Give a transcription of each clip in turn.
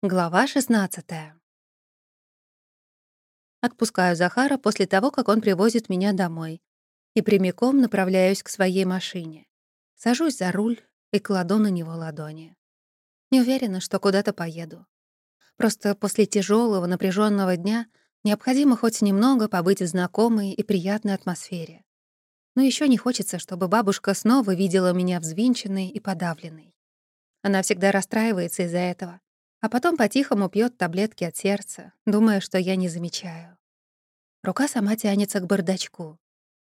Глава 16 Отпускаю Захара после того, как он привозит меня домой, и прямиком направляюсь к своей машине. Сажусь за руль и кладу на него ладони. Не уверена, что куда-то поеду. Просто после тяжелого напряженного дня необходимо хоть немного побыть в знакомой и приятной атмосфере. Но еще не хочется, чтобы бабушка снова видела меня взвинченной и подавленной. Она всегда расстраивается из-за этого, а потом по-тихому пьет таблетки от сердца, думая, что я не замечаю. Рука сама тянется к бардачку.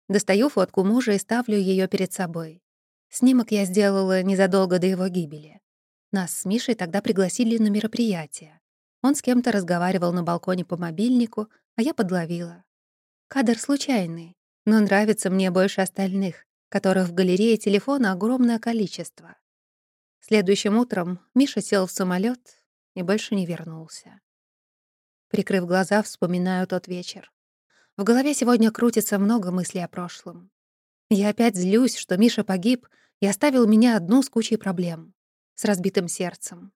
Достаю фотку мужа и ставлю ее перед собой. Снимок я сделала незадолго до его гибели. Нас с Мишей тогда пригласили на мероприятие. Он с кем-то разговаривал на балконе по мобильнику, а я подловила. Кадр случайный, но нравится мне больше остальных, которых в галерее телефона огромное количество. Следующим утром Миша сел в самолет и больше не вернулся. Прикрыв глаза, вспоминаю тот вечер. В голове сегодня крутится много мыслей о прошлом. Я опять злюсь, что Миша погиб и оставил меня одну с кучей проблем, с разбитым сердцем.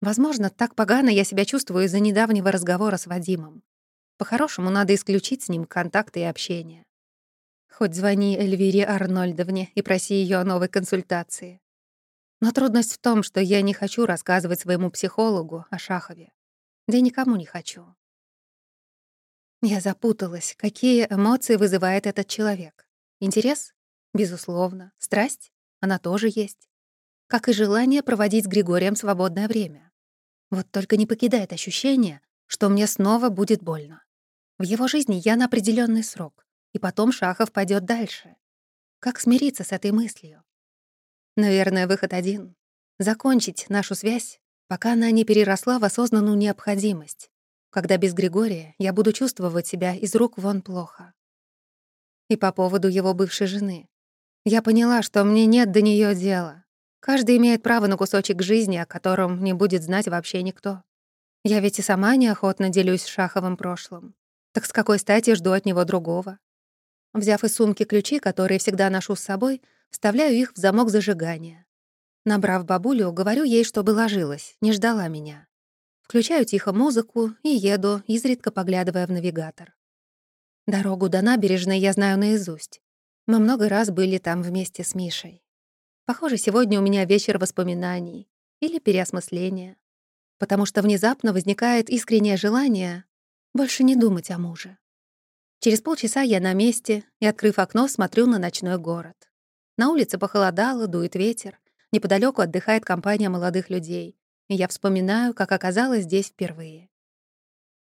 Возможно, так погано я себя чувствую из-за недавнего разговора с Вадимом. По-хорошему, надо исключить с ним контакты и общение. Хоть звони Эльвире Арнольдовне и проси ее о новой консультации. Но трудность в том, что я не хочу рассказывать своему психологу о Шахове. Да и никому не хочу. Я запуталась, какие эмоции вызывает этот человек. Интерес? Безусловно. Страсть? Она тоже есть. Как и желание проводить с Григорием свободное время. Вот только не покидает ощущение, что мне снова будет больно. В его жизни я на определенный срок, и потом Шахов пойдет дальше. Как смириться с этой мыслью? Наверное, выход один — закончить нашу связь, пока она не переросла в осознанную необходимость, когда без Григория я буду чувствовать себя из рук вон плохо. И по поводу его бывшей жены. Я поняла, что мне нет до нее дела. Каждый имеет право на кусочек жизни, о котором не будет знать вообще никто. Я ведь и сама неохотно делюсь Шаховым прошлым. Так с какой стати жду от него другого? Взяв из сумки ключи, которые всегда ношу с собой, вставляю их в замок зажигания. Набрав бабулю, говорю ей, чтобы ложилась, не ждала меня. Включаю тихо музыку и еду, изредка поглядывая в навигатор. Дорогу до набережной я знаю наизусть. Мы много раз были там вместе с Мишей. Похоже, сегодня у меня вечер воспоминаний или переосмысления, потому что внезапно возникает искреннее желание больше не думать о муже. Через полчаса я на месте и, открыв окно, смотрю на ночной город. На улице похолодало, дует ветер. Неподалеку отдыхает компания молодых людей. И я вспоминаю, как оказалась здесь впервые.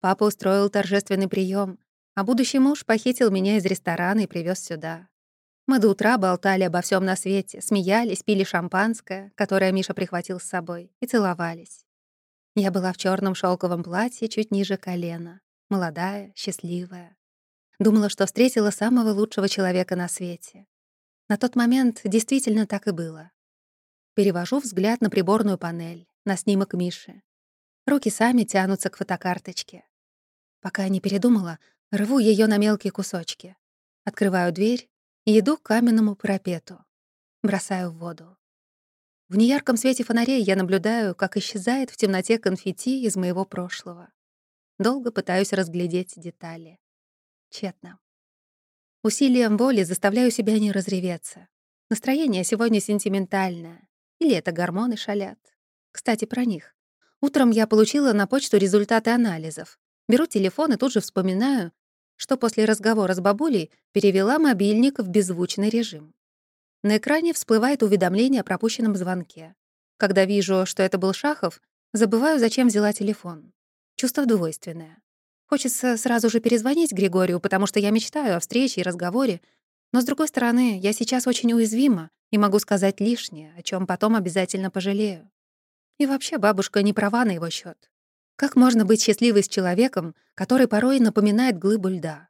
Папа устроил торжественный прием, а будущий муж похитил меня из ресторана и привез сюда. Мы до утра болтали обо всем на свете, смеялись, пили шампанское, которое Миша прихватил с собой, и целовались. Я была в черном шелковом платье чуть ниже колена, молодая, счастливая. Думала, что встретила самого лучшего человека на свете. На тот момент действительно так и было. Перевожу взгляд на приборную панель, на снимок Миши. Руки сами тянутся к фотокарточке. Пока не передумала, рву ее на мелкие кусочки. Открываю дверь и иду к каменному парапету. Бросаю в воду. В неярком свете фонарей я наблюдаю, как исчезает в темноте конфетти из моего прошлого. Долго пытаюсь разглядеть детали. Тщетно. Усилием воли заставляю себя не разреветься. Настроение сегодня сентиментальное. Или это гормоны шалят. Кстати, про них. Утром я получила на почту результаты анализов. Беру телефон и тут же вспоминаю, что после разговора с бабулей перевела мобильник в беззвучный режим. На экране всплывает уведомление о пропущенном звонке. Когда вижу, что это был Шахов, забываю, зачем взяла телефон. Чувство двойственное. Хочется сразу же перезвонить Григорию, потому что я мечтаю о встрече и разговоре. Но, с другой стороны, я сейчас очень уязвима и могу сказать лишнее, о чем потом обязательно пожалею. И вообще бабушка не права на его счет. Как можно быть счастливой с человеком, который порой напоминает глыбу льда?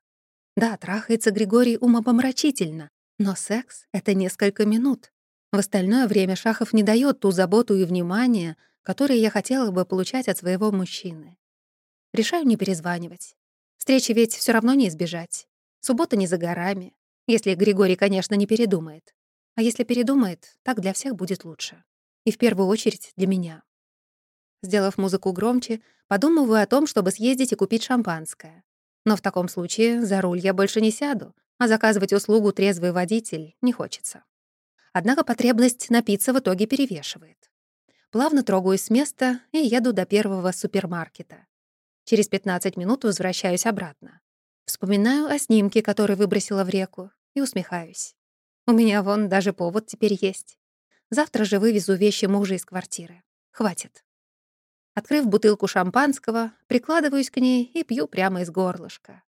Да, трахается Григорий умопомрачительно, но секс — это несколько минут. В остальное время Шахов не дает ту заботу и внимание, которые я хотела бы получать от своего мужчины. Решаю не перезванивать. Встречи ведь все равно не избежать. Суббота не за горами. Если Григорий, конечно, не передумает. А если передумает, так для всех будет лучше. И в первую очередь для меня. Сделав музыку громче, подумываю о том, чтобы съездить и купить шампанское. Но в таком случае за руль я больше не сяду, а заказывать услугу трезвый водитель не хочется. Однако потребность напиться в итоге перевешивает. Плавно трогаюсь с места и еду до первого супермаркета. Через 15 минут возвращаюсь обратно. Вспоминаю о снимке, который выбросила в реку, и усмехаюсь. У меня вон даже повод теперь есть. Завтра же вывезу вещи мужа из квартиры. Хватит. Открыв бутылку шампанского, прикладываюсь к ней и пью прямо из горлышка.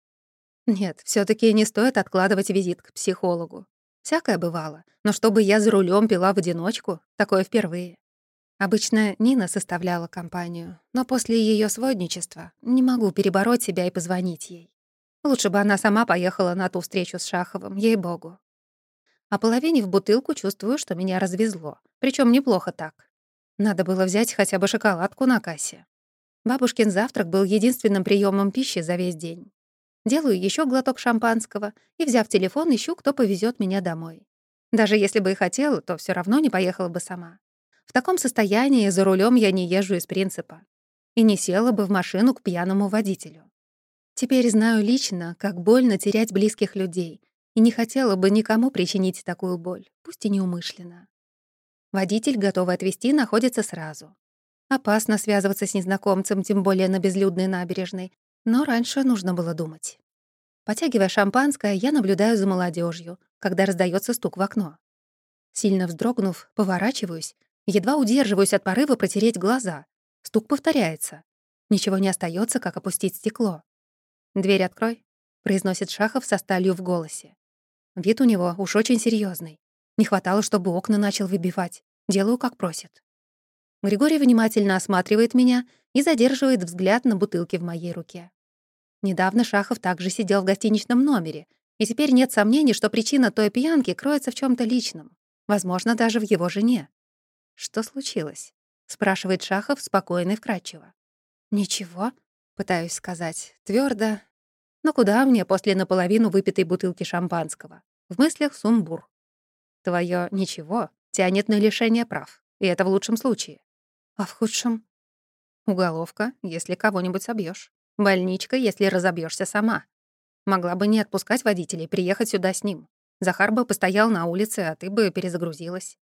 Нет, все таки не стоит откладывать визит к психологу. Всякое бывало, но чтобы я за рулем пила в одиночку, такое впервые. Обычно Нина составляла компанию, но после ее сводничества не могу перебороть себя и позвонить ей. Лучше бы она сама поехала на ту встречу с Шаховым, ей-богу. А половине в бутылку чувствую, что меня развезло. причем неплохо так. Надо было взять хотя бы шоколадку на кассе. Бабушкин завтрак был единственным приемом пищи за весь день. Делаю еще глоток шампанского и, взяв телефон, ищу, кто повезет меня домой. Даже если бы и хотела, то все равно не поехала бы сама. В таком состоянии за рулем я не езжу из принципа. И не села бы в машину к пьяному водителю. Теперь знаю лично, как больно терять близких людей, и не хотела бы никому причинить такую боль, пусть и неумышленно. Водитель, готовый отвезти, находится сразу. Опасно связываться с незнакомцем, тем более на безлюдной набережной, но раньше нужно было думать. Потягивая шампанское, я наблюдаю за молодежью, когда раздается стук в окно. Сильно вздрогнув, поворачиваюсь Едва удерживаюсь от порыва протереть глаза. Стук повторяется. Ничего не остается, как опустить стекло. «Дверь открой», — произносит Шахов со сталью в голосе. Вид у него уж очень серьезный. Не хватало, чтобы окна начал выбивать. Делаю, как просит. Григорий внимательно осматривает меня и задерживает взгляд на бутылке в моей руке. Недавно Шахов также сидел в гостиничном номере, и теперь нет сомнений, что причина той пьянки кроется в чем то личном. Возможно, даже в его жене. «Что случилось?» — спрашивает Шахов спокойно и вкрадчиво. «Ничего», — пытаюсь сказать, твердо. «Но куда мне после наполовину выпитой бутылки шампанского? В мыслях сумбур. Твое «ничего» тянет на лишение прав, и это в лучшем случае. А в худшем? Уголовка, если кого-нибудь собьешь. Больничка, если разобьешься сама. Могла бы не отпускать водителей, приехать сюда с ним. Захар бы постоял на улице, а ты бы перезагрузилась.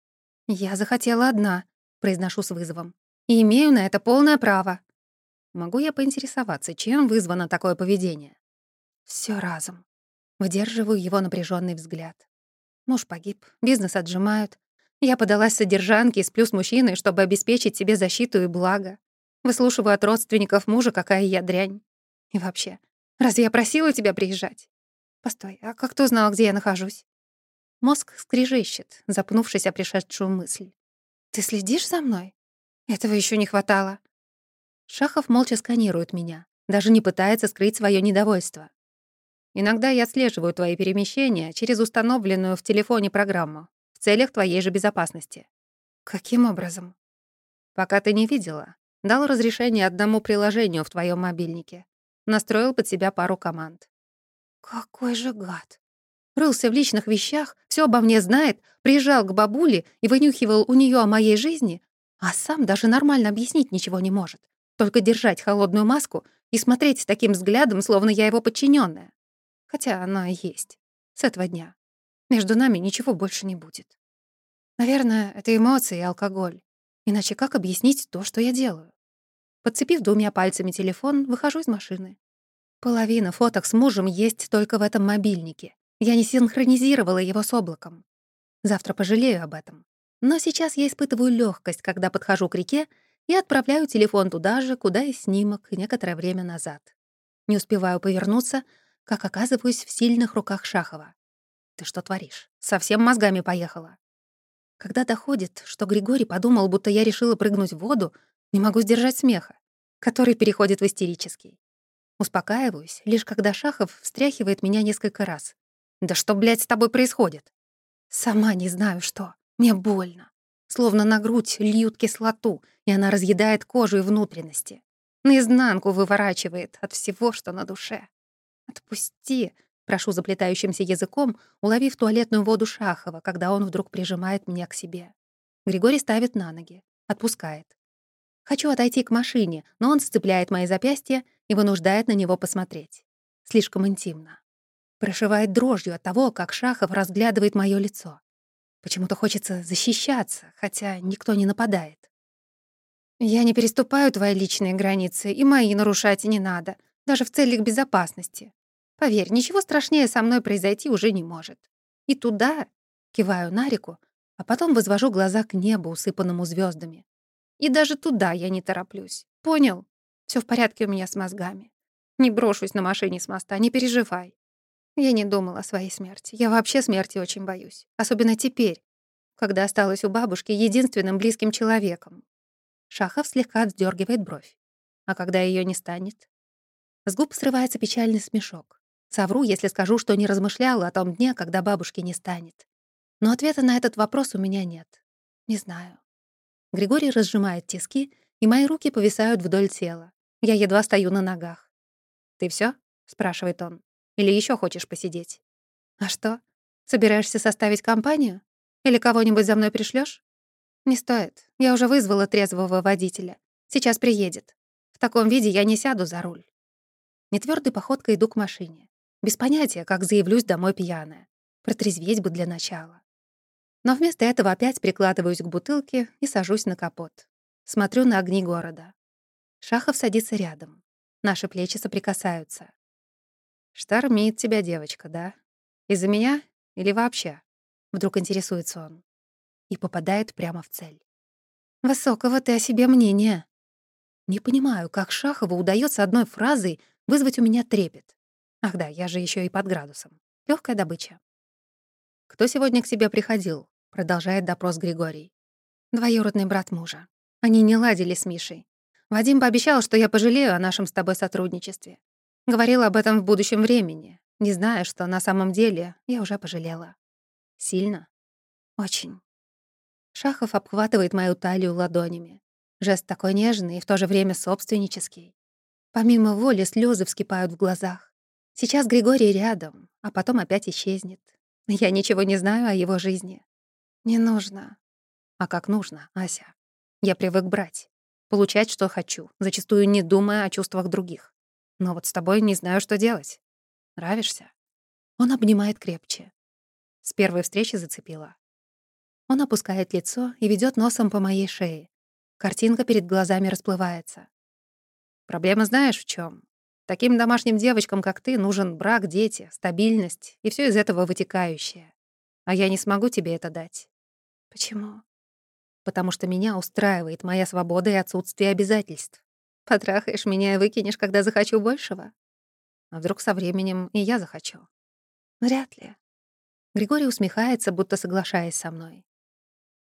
«Я захотела одна», — произношу с вызовом. «И имею на это полное право». Могу я поинтересоваться, чем вызвано такое поведение? Все разом. Выдерживаю его напряженный взгляд. Муж погиб, бизнес отжимают. Я подалась содержанке и сплю с мужчиной, чтобы обеспечить себе защиту и благо. Выслушиваю от родственников мужа, какая я дрянь. И вообще, разве я просила тебя приезжать? Постой, а как ты узнала, где я нахожусь? Мозг скрежещет, запнувшись о пришедшую мысль. «Ты следишь за мной? Этого еще не хватало». Шахов молча сканирует меня, даже не пытается скрыть свое недовольство. «Иногда я отслеживаю твои перемещения через установленную в телефоне программу в целях твоей же безопасности». «Каким образом?» «Пока ты не видела, дал разрешение одному приложению в твоем мобильнике. Настроил под себя пару команд». «Какой же гад!» Рылся в личных вещах, все обо мне знает, приезжал к бабуле и вынюхивал у нее о моей жизни, а сам даже нормально объяснить ничего не может. Только держать холодную маску и смотреть с таким взглядом, словно я его подчиненная. Хотя она и есть. С этого дня. Между нами ничего больше не будет. Наверное, это эмоции и алкоголь. Иначе как объяснить то, что я делаю? Подцепив двумя пальцами телефон, выхожу из машины. Половина фоток с мужем есть только в этом мобильнике. Я не синхронизировала его с облаком. Завтра пожалею об этом. Но сейчас я испытываю легкость, когда подхожу к реке и отправляю телефон туда же, куда и снимок некоторое время назад. Не успеваю повернуться, как оказываюсь в сильных руках Шахова. «Ты что творишь? Совсем мозгами поехала?» Когда доходит, что Григорий подумал, будто я решила прыгнуть в воду, не могу сдержать смеха, который переходит в истерический. Успокаиваюсь, лишь когда Шахов встряхивает меня несколько раз. Да что, блядь, с тобой происходит? Сама не знаю, что. Мне больно. Словно на грудь льют кислоту, и она разъедает кожу и внутренности. Наизнанку выворачивает от всего, что на душе. «Отпусти!» — прошу заплетающимся языком, уловив туалетную воду Шахова, когда он вдруг прижимает меня к себе. Григорий ставит на ноги, отпускает. Хочу отойти к машине, но он сцепляет мои запястья и вынуждает на него посмотреть. Слишком интимно. Прошивает дрожью от того, как Шахов разглядывает моё лицо. Почему-то хочется защищаться, хотя никто не нападает. «Я не переступаю твои личные границы, и мои нарушать не надо, даже в целях безопасности. Поверь, ничего страшнее со мной произойти уже не может. И туда, киваю на реку, а потом возвожу глаза к небу, усыпанному звездами. И даже туда я не тороплюсь. Понял? Все в порядке у меня с мозгами. Не брошусь на машине с моста, не переживай. Я не думала о своей смерти. Я вообще смерти очень боюсь. Особенно теперь, когда осталась у бабушки единственным близким человеком. Шахов слегка отдергивает бровь. А когда ее не станет? С губ срывается печальный смешок. Совру, если скажу, что не размышляла о том дне, когда бабушки не станет. Но ответа на этот вопрос у меня нет. Не знаю. Григорий разжимает тиски, и мои руки повисают вдоль тела. Я едва стою на ногах. «Ты все? спрашивает он. «Или еще хочешь посидеть?» «А что? Собираешься составить компанию? Или кого-нибудь за мной пришлешь? «Не стоит. Я уже вызвала трезвого водителя. Сейчас приедет. В таком виде я не сяду за руль». Нетвёрдой походкой иду к машине. Без понятия, как заявлюсь домой пьяная. Протрезветь бы для начала. Но вместо этого опять прикладываюсь к бутылке и сажусь на капот. Смотрю на огни города. Шахов садится рядом. Наши плечи соприкасаются. «Штормит тебя девочка, да? Из-за меня или вообще?» Вдруг интересуется он. И попадает прямо в цель. «Высокого ты о себе мнения». Не понимаю, как Шахову удается одной фразой вызвать у меня трепет. Ах да, я же еще и под градусом. Легкая добыча. «Кто сегодня к тебе приходил?» — продолжает допрос Григорий. «Двоюродный брат мужа. Они не ладили с Мишей. Вадим пообещал, что я пожалею о нашем с тобой сотрудничестве. Говорил об этом в будущем времени, не зная, что на самом деле я уже пожалела. Сильно? Очень. Шахов обхватывает мою талию ладонями. Жест такой нежный и в то же время собственнический. Помимо воли слезы вскипают в глазах. Сейчас Григорий рядом, а потом опять исчезнет. Я ничего не знаю о его жизни. Не нужно. А как нужно, Ася? Я привык брать. Получать, что хочу, зачастую не думая о чувствах других. Но вот с тобой не знаю, что делать. Нравишься? Он обнимает крепче. С первой встречи зацепила. Он опускает лицо и ведет носом по моей шее. Картинка перед глазами расплывается. Проблема знаешь в чем? Таким домашним девочкам, как ты, нужен брак, дети, стабильность и все из этого вытекающее. А я не смогу тебе это дать. Почему? Потому что меня устраивает моя свобода и отсутствие обязательств. Потрахаешь меня и выкинешь, когда захочу большего? А вдруг со временем и я захочу? Вряд ли. Григорий усмехается, будто соглашаясь со мной.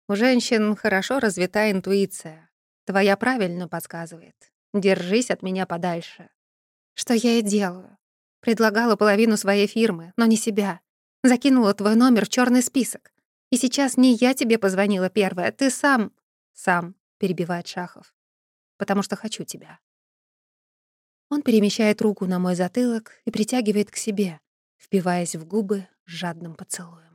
У женщин хорошо развита интуиция. Твоя правильно подсказывает. Держись от меня подальше. Что я и делаю. Предлагала половину своей фирмы, но не себя. Закинула твой номер в черный список. И сейчас не я тебе позвонила первая, ты сам... Сам, перебивает Шахов. Потому что хочу тебя. Он перемещает руку на мой затылок и притягивает к себе, впиваясь в губы жадным поцелуем.